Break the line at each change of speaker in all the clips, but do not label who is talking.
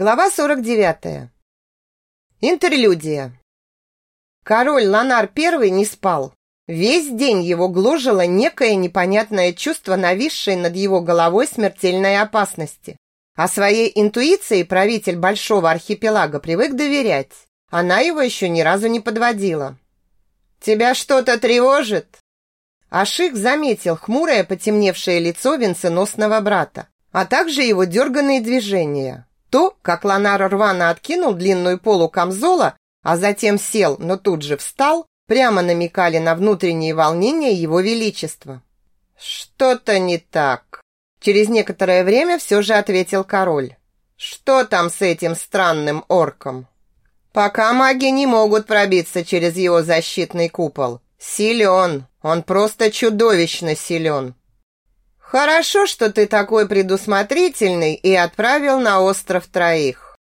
Глава 49. Интерлюдия. Король Ланар I не спал. Весь день его гложило некое непонятное чувство нависшей над его головой смертельной опасности. А своей интуиции правитель большого архипелага привык доверять. Она его еще ни разу не подводила. «Тебя что-то тревожит?» Ашик заметил хмурое потемневшее лицо венценосного брата, а также его дерганные движения. То, как Ланар рвано откинул длинную полу камзола, а затем сел, но тут же встал, прямо намекали на внутренние волнения его величества. «Что-то не так», – через некоторое время все же ответил король. «Что там с этим странным орком?» «Пока маги не могут пробиться через его защитный купол. Силен, он просто чудовищно силен. Хорошо, что ты такой предусмотрительный и отправил на остров троих.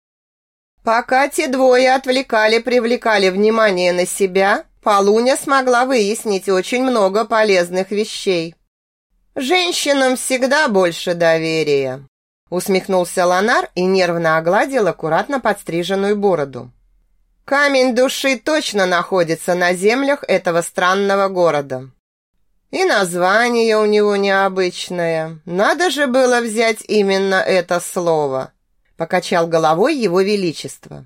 Пока те двое отвлекали, привлекали внимание на себя, Полуня смогла выяснить очень много полезных вещей. Женщинам всегда больше доверия. Усмехнулся Ланар и нервно огладил аккуратно подстриженную бороду. Камень души точно находится на землях этого странного города. И название у него необычное. Надо же было взять именно это слово. Покачал головой его величество.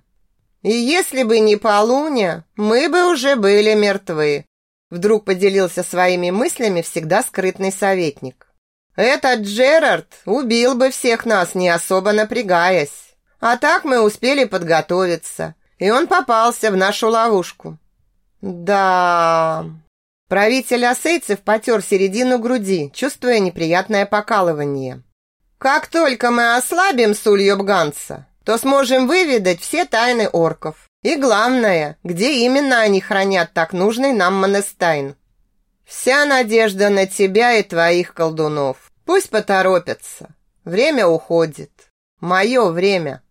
И если бы не полуня, мы бы уже были мертвы. Вдруг поделился своими мыслями всегда скрытный советник. Этот Джерард убил бы всех нас, не особо напрягаясь. А так мы успели подготовиться, и он попался в нашу ловушку. Да, Правитель осейцев потер середину груди, чувствуя неприятное покалывание. «Как только мы ослабим Сульёбганца, то сможем выведать все тайны орков. И главное, где именно они хранят так нужный нам Монестайн. Вся надежда на тебя и твоих колдунов. Пусть поторопятся. Время уходит. Мое время».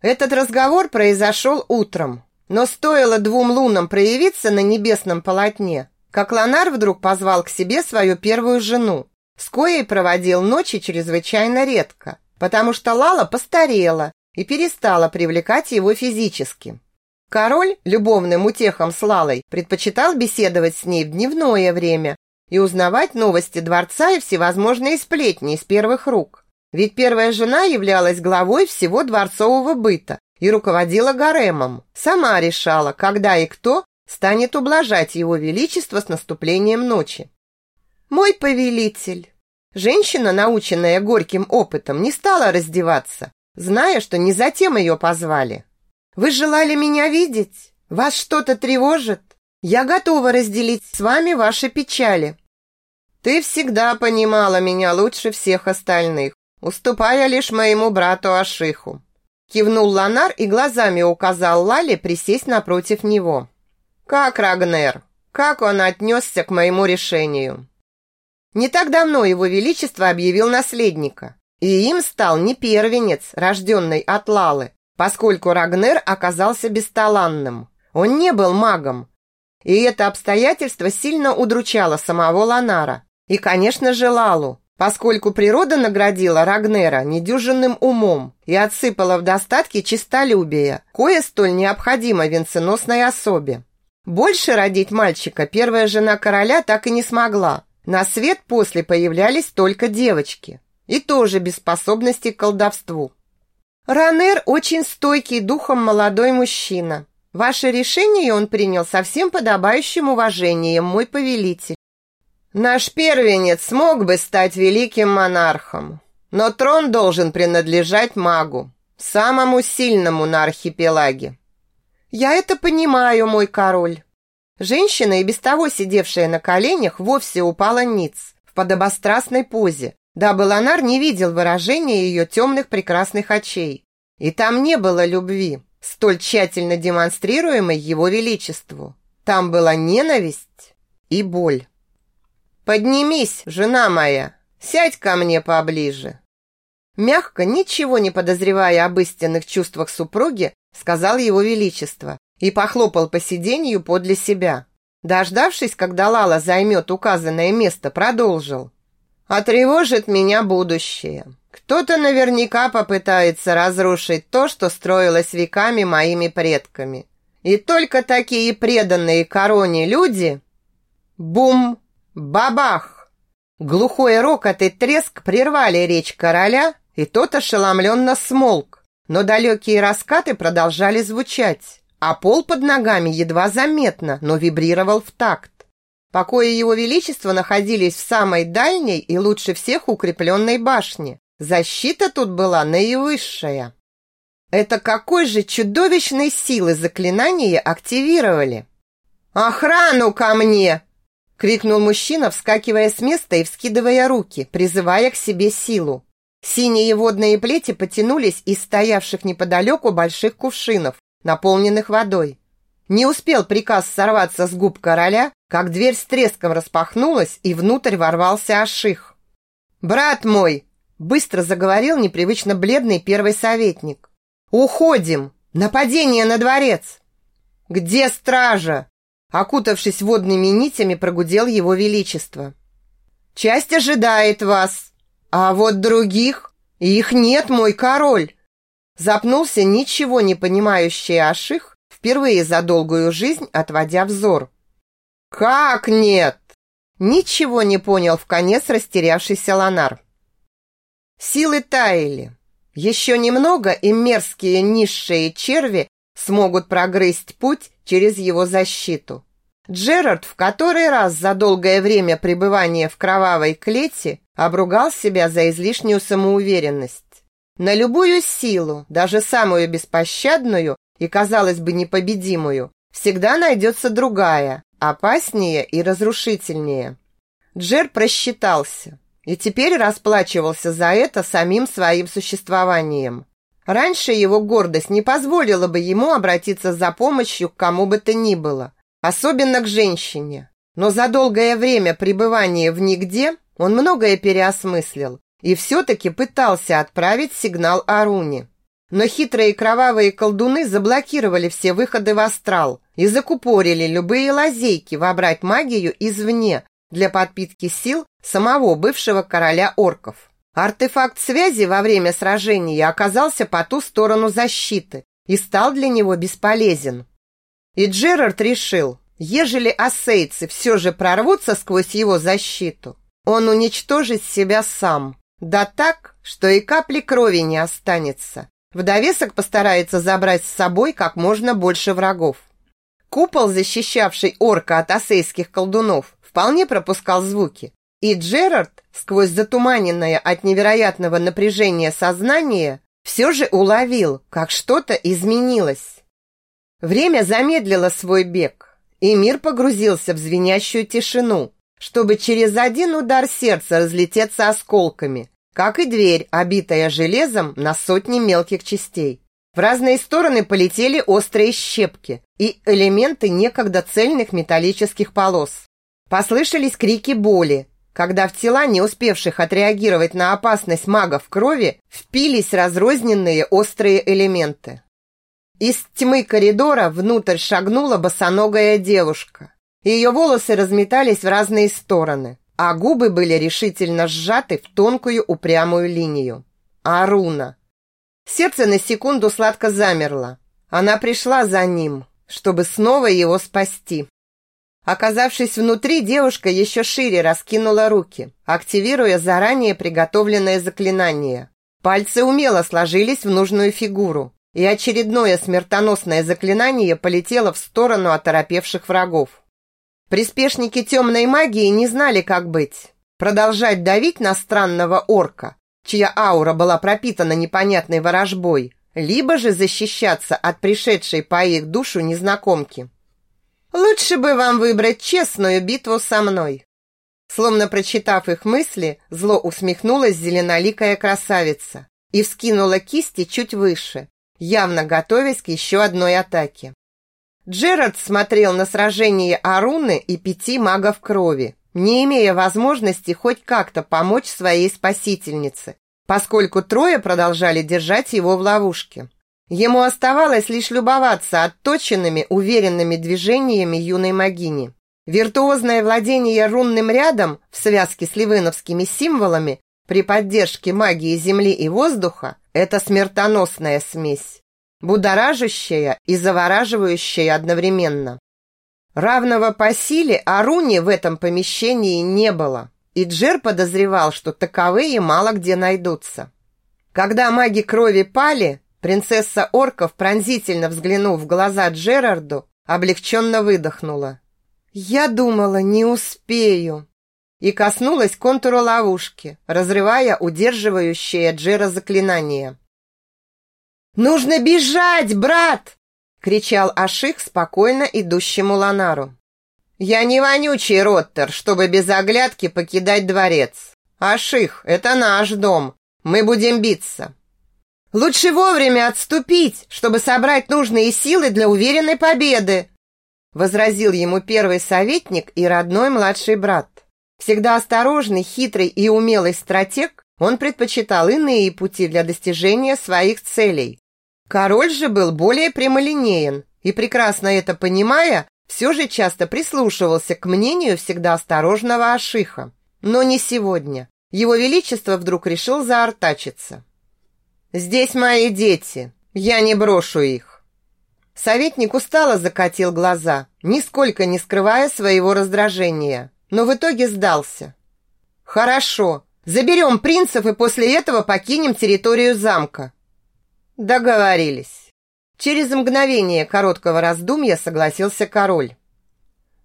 Этот разговор произошел утром, но стоило двум лунам проявиться на небесном полотне, как Ланар вдруг позвал к себе свою первую жену, с коей проводил ночи чрезвычайно редко, потому что Лала постарела и перестала привлекать его физически. Король любовным утехам с Лалой предпочитал беседовать с ней в дневное время и узнавать новости дворца и всевозможные сплетни из первых рук. Ведь первая жена являлась главой всего дворцового быта и руководила гаремом. Сама решала, когда и кто станет ублажать его величество с наступлением ночи. Мой повелитель. Женщина, наученная горьким опытом, не стала раздеваться, зная, что не затем ее позвали. Вы желали меня видеть? Вас что-то тревожит? Я готова разделить с вами ваши печали. Ты всегда понимала меня лучше всех остальных, уступая лишь моему брату Ашиху. Кивнул Ланар и глазами указал Лале присесть напротив него. Как Рагнер? Как он отнесся к моему решению? Не так давно его величество объявил наследника, и им стал не первенец, рожденный от Лалы, поскольку Рагнер оказался бесталанным. Он не был магом, и это обстоятельство сильно удручало самого Ланара и, конечно же, Лалу, поскольку природа наградила Рагнера недюжинным умом и отсыпала в достатке чистолюбия, кое столь необходимо венценосной особе. Больше родить мальчика первая жена короля так и не смогла. На свет после появлялись только девочки. И тоже без способности к колдовству. Ранер очень стойкий духом молодой мужчина. Ваше решение он принял со всем подобающим уважением, мой повелитель. Наш первенец смог бы стать великим монархом, но трон должен принадлежать магу, самому сильному на архипелаге. «Я это понимаю, мой король». Женщина, и без того сидевшая на коленях, вовсе упала ниц, в подобострастной позе, дабы Ланар не видел выражения ее темных прекрасных очей. И там не было любви, столь тщательно демонстрируемой его величеству. Там была ненависть и боль. «Поднимись, жена моя, сядь ко мне поближе». Мягко, ничего не подозревая об истинных чувствах супруги, сказал его величество и похлопал по сиденью подле себя. Дождавшись, когда Лала займет указанное место, продолжил. «А меня будущее. Кто-то наверняка попытается разрушить то, что строилось веками моими предками. И только такие преданные короне люди... Бум! Бабах! Глухой рокот и треск прервали речь короля, и тот ошеломленно смолк. Но далекие раскаты продолжали звучать, а пол под ногами едва заметно, но вибрировал в такт. Покои его величества находились в самой дальней и лучше всех укрепленной башне. Защита тут была наивысшая. Это какой же чудовищной силы заклинания активировали? «Охрану ко мне!» — крикнул мужчина, вскакивая с места и вскидывая руки, призывая к себе силу. Синие водные плети потянулись из стоявших неподалеку больших кувшинов, наполненных водой. Не успел приказ сорваться с губ короля, как дверь с треском распахнулась, и внутрь ворвался Аших. «Брат мой!» – быстро заговорил непривычно бледный первый советник. «Уходим! Нападение на дворец!» «Где стража?» Окутавшись водными нитями, прогудел его величество. «Часть ожидает вас, а вот других, их нет, мой король!» Запнулся ничего не понимающий Аших, впервые за долгую жизнь отводя взор. «Как нет?» Ничего не понял в конец растерявшийся Ланар. Силы таяли. Еще немного, и мерзкие низшие черви смогут прогрызть путь через его защиту. Джерард в который раз за долгое время пребывания в кровавой клете обругал себя за излишнюю самоуверенность. На любую силу, даже самую беспощадную и, казалось бы, непобедимую, всегда найдется другая, опаснее и разрушительнее. Джер просчитался и теперь расплачивался за это самим своим существованием. Раньше его гордость не позволила бы ему обратиться за помощью к кому бы то ни было, особенно к женщине. Но за долгое время пребывания в нигде он многое переосмыслил и все-таки пытался отправить сигнал Аруне. Но хитрые кровавые колдуны заблокировали все выходы в астрал и закупорили любые лазейки вобрать магию извне для подпитки сил самого бывшего короля орков. Артефакт связи во время сражения оказался по ту сторону защиты и стал для него бесполезен. И Джерард решил, ежели ассейцы все же прорвутся сквозь его защиту, он уничтожит себя сам. Да так, что и капли крови не останется. В довесок постарается забрать с собой как можно больше врагов. Купол, защищавший орка от ассейских колдунов, вполне пропускал звуки, и Джерард, сквозь затуманенное от невероятного напряжения сознание, все же уловил, как что-то изменилось. Время замедлило свой бег, и мир погрузился в звенящую тишину, чтобы через один удар сердца разлететься осколками, как и дверь, обитая железом на сотни мелких частей. В разные стороны полетели острые щепки и элементы некогда цельных металлических полос. Послышались крики боли, когда в тела, не успевших отреагировать на опасность магов крови, впились разрозненные острые элементы. Из тьмы коридора внутрь шагнула босоногая девушка. Ее волосы разметались в разные стороны, а губы были решительно сжаты в тонкую упрямую линию. Аруна. Сердце на секунду сладко замерло. Она пришла за ним, чтобы снова его спасти. Оказавшись внутри, девушка еще шире раскинула руки, активируя заранее приготовленное заклинание. Пальцы умело сложились в нужную фигуру, и очередное смертоносное заклинание полетело в сторону оторопевших врагов. Приспешники темной магии не знали, как быть. Продолжать давить на странного орка, чья аура была пропитана непонятной ворожбой, либо же защищаться от пришедшей по их душу незнакомки. Лучше бы вам выбрать честную битву со мной. Словно прочитав их мысли, зло усмехнулась зеленоликая красавица и вскинула кисти чуть выше, явно готовясь к еще одной атаке. Джерард смотрел на сражение Аруны и пяти магов крови, не имея возможности хоть как-то помочь своей спасительнице, поскольку трое продолжали держать его в ловушке. Ему оставалось лишь любоваться отточенными, уверенными движениями юной магини. Виртуозное владение рунным рядом в связке с ливеновскими символами при поддержке магии земли и воздуха это смертоносная смесь, будоражащая и завораживающая одновременно. Равного по силе Аруни в этом помещении не было, и Джер подозревал, что таковые мало где найдутся. Когда маги крови пали, принцесса орков, пронзительно взглянув в глаза Джерарду, облегченно выдохнула. «Я думала, не успею!» И коснулась контура ловушки, разрывая удерживающее Джера заклинание. «Нужно бежать, брат!» — кричал Аших спокойно идущему Ланару. «Я не вонючий Роттер, чтобы без оглядки покидать дворец. Аших, это наш дом. Мы будем биться. Лучше вовремя отступить, чтобы собрать нужные силы для уверенной победы!» возразил ему первый советник и родной младший брат. Всегда осторожный, хитрый и умелый стратег, он предпочитал иные пути для достижения своих целей. Король же был более прямолинеен и, прекрасно это понимая, все же часто прислушивался к мнению всегда осторожного Ашиха. Но не сегодня. Его Величество вдруг решил заортачиться. «Здесь мои дети. Я не брошу их. Советник устало закатил глаза, нисколько не скрывая своего раздражения, но в итоге сдался. «Хорошо, заберем принцев и после этого покинем территорию замка». Договорились. Через мгновение короткого раздумья согласился король.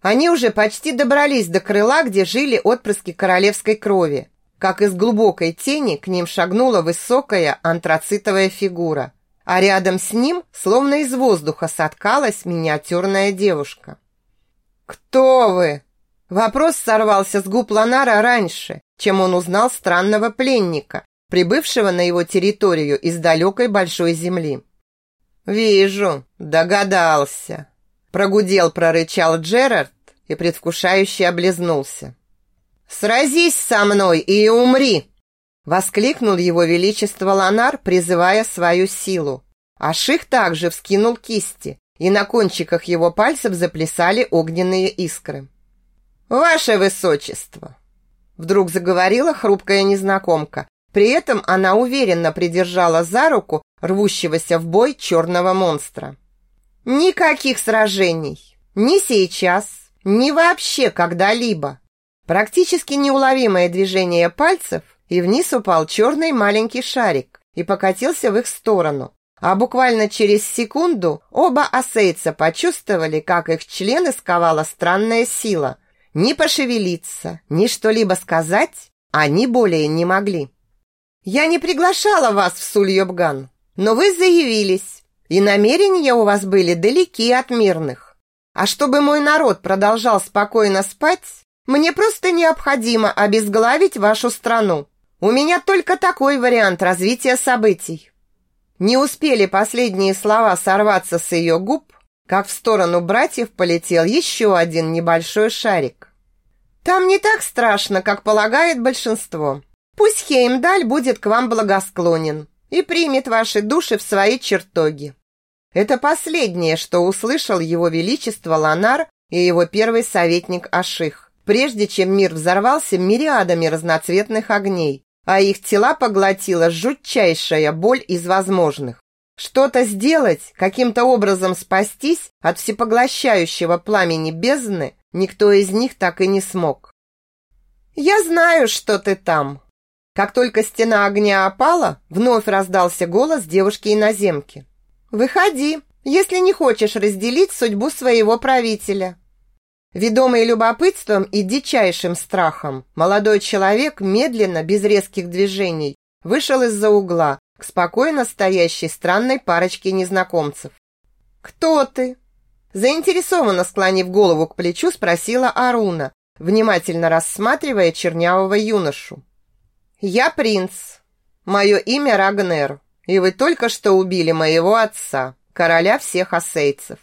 Они уже почти добрались до крыла, где жили отпрыски королевской крови, как из глубокой тени к ним шагнула высокая антрацитовая фигура – а рядом с ним, словно из воздуха, соткалась миниатюрная девушка. «Кто вы?» Вопрос сорвался с губ Ланара раньше, чем он узнал странного пленника, прибывшего на его территорию из далекой большой земли. «Вижу, догадался», – прогудел, прорычал Джерард и предвкушающе облизнулся. «Сразись со мной и умри!» Воскликнул его величество Ланар, призывая свою силу. А Ших также вскинул кисти, и на кончиках его пальцев заплясали огненные искры. «Ваше высочество!» Вдруг заговорила хрупкая незнакомка. При этом она уверенно придержала за руку рвущегося в бой черного монстра. «Никаких сражений! Ни сейчас, ни вообще когда-либо!» Практически неуловимое движение пальцев – и вниз упал черный маленький шарик и покатился в их сторону. А буквально через секунду оба осейца почувствовали, как их члены сковала странная сила. Ни пошевелиться, ни что-либо сказать они более не могли. «Я не приглашала вас в Сульёбган, но вы заявились, и намерения у вас были далеки от мирных. А чтобы мой народ продолжал спокойно спать, мне просто необходимо обезглавить вашу страну. У меня только такой вариант развития событий. Не успели последние слова сорваться с ее губ, как в сторону братьев полетел еще один небольшой шарик. Там не так страшно, как полагает большинство. Пусть Хеймдаль будет к вам благосклонен и примет ваши души в свои чертоги. Это последнее, что услышал его величество Ланар и его первый советник Аших, прежде чем мир взорвался мириадами разноцветных огней, а их тела поглотила жутчайшая боль из возможных. Что-то сделать, каким-то образом спастись от всепоглощающего пламени бездны никто из них так и не смог. «Я знаю, что ты там!» Как только стена огня опала, вновь раздался голос девушки-иноземки. «Выходи, если не хочешь разделить судьбу своего правителя». Ведомый любопытством и дичайшим страхом, молодой человек медленно, без резких движений, вышел из-за угла к спокойно стоящей странной парочке незнакомцев. «Кто ты?» Заинтересованно склонив голову к плечу, спросила Аруна, внимательно рассматривая чернявого юношу. «Я принц. Мое имя Рагнер, и вы только что убили моего отца, короля всех осейцев.